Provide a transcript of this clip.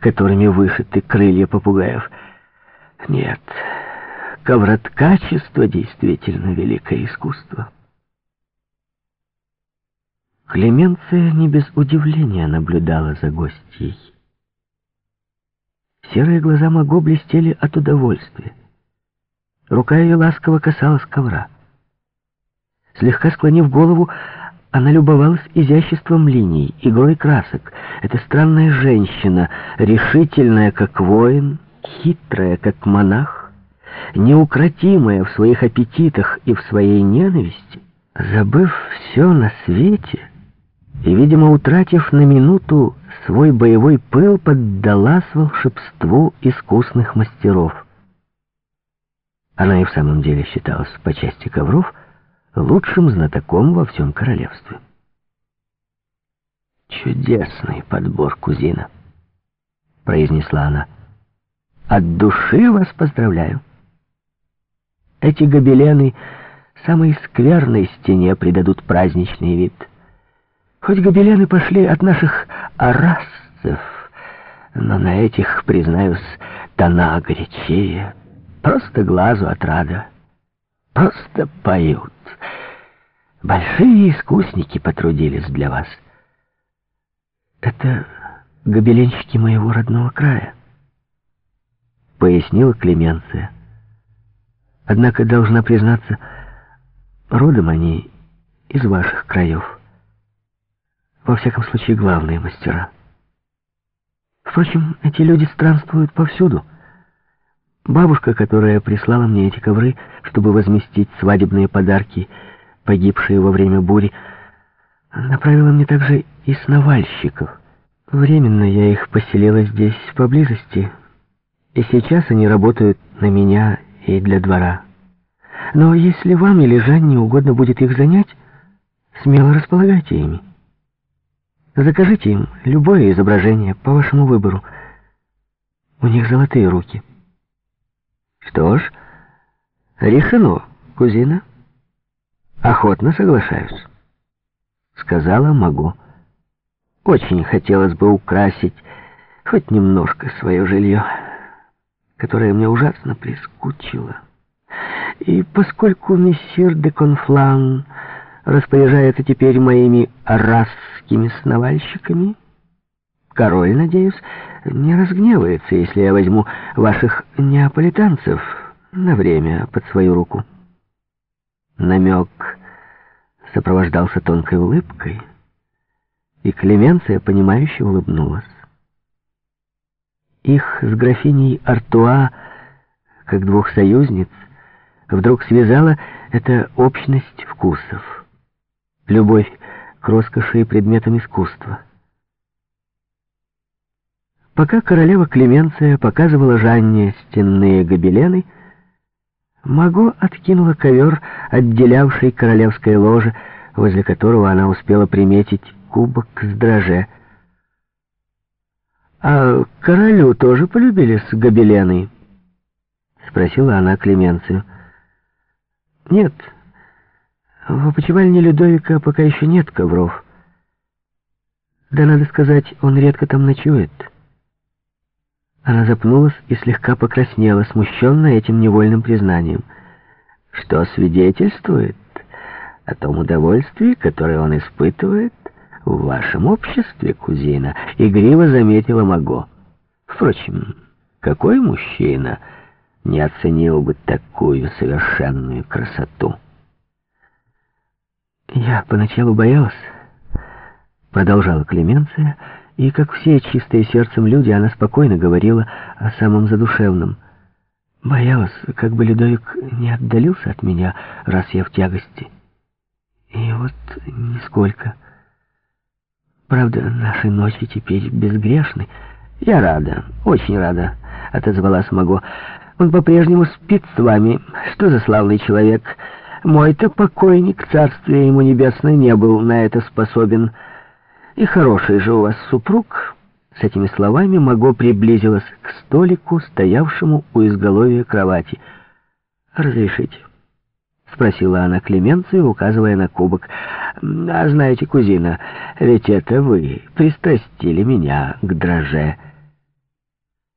которыми вышиты крылья попугаев. Нет, ковроткачество действительно великое искусство. Клеменция не без удивления наблюдала за гостьей. Серые глаза Маго блестели от удовольствия. Рука ее ласково касалась ковра. Слегка склонив голову, она любовалась изяществом линий, игрой красок. Эта странная женщина, решительная, как воин, хитрая, как монах, неукротимая в своих аппетитах и в своей ненависти, забыв все на свете и, видимо, утратив на минуту свой боевой пыл, поддалась волшебству искусных мастеров. Она и в самом деле считалась по части ковров лучшим знатоком во всем королевстве. «Чудесный подбор, кузина», — произнесла она. «От души вас поздравляю. Эти гобелены самой скверной стене придадут праздничный вид. Хоть гобелены пошли от наших арасцев, но на этих, признаюсь, тона горячее, просто глазу отрада, просто поют». Большие искусники потрудились для вас. Это гобеленщики моего родного края, пояснила Клеменция. Однако, должна признаться, родом они из ваших краев. Во всяком случае, главные мастера. Впрочем, эти люди странствуют повсюду. Бабушка, которая прислала мне эти ковры, чтобы возместить свадебные подарки, — погибшие во время бури, направила мне также и сновальщиков. Временно я их поселила здесь, поблизости, и сейчас они работают на меня и для двора. Но если вам или Жанне угодно будет их занять, смело располагайте ими. Закажите им любое изображение по вашему выбору. У них золотые руки. Что ж, решено, кузина. «Охотно соглашаюсь», — сказала Магу. «Очень хотелось бы украсить хоть немножко свое жилье, которое мне ужасно прискучило. И поскольку мессир де Конфлан распоряжается теперь моими арасскими сновальщиками, король, надеюсь, не разгневается, если я возьму ваших неаполитанцев на время под свою руку». Намек сопровождался тонкой улыбкой, и Клеменция, понимающе улыбнулась. Их с графиней Артуа, как двух союзниц, вдруг связала эта общность вкусов, любовь к роскоши и предметам искусства. Пока королева Клеменция показывала Жанне стенные гобелены, Маго откинула ковер, отделявший королевское ложе, возле которого она успела приметить кубок с дроже. «А королю тоже полюбились гобелены?» — спросила она Клеменцию. «Нет, в опочивальне Людовика пока еще нет ковров. Да, надо сказать, он редко там ночует». Она запнулась и слегка покраснела, смущенная этим невольным признанием. Что свидетельствует о том удовольствии, которое он испытывает в вашем обществе, кузина, игриво заметила Маго. Впрочем, какой мужчина не оценил бы такую совершенную красоту? Я поначалу боялась, продолжала Клеменция, и, как все чистые сердцем люди, она спокойно говорила о самом задушевном. Боялась, как бы Людовик не отдалился от меня, раз я в тягости. И вот нисколько. Правда, наши ночи теперь безгрешны. Я рада, очень рада, отозвалась Маго. Он по-прежнему спит с вами. Что за славный человек. Мой-то покойник, царствие ему небесное, не был на это способен. И хороший же у вас супруг. С этими словами Маго приблизилась к столику, стоявшему у изголовья кровати. «Разрешите?» — спросила она Клеменцию, указывая на кубок. «А знаете, кузина, ведь это вы пристрастили меня к дроже».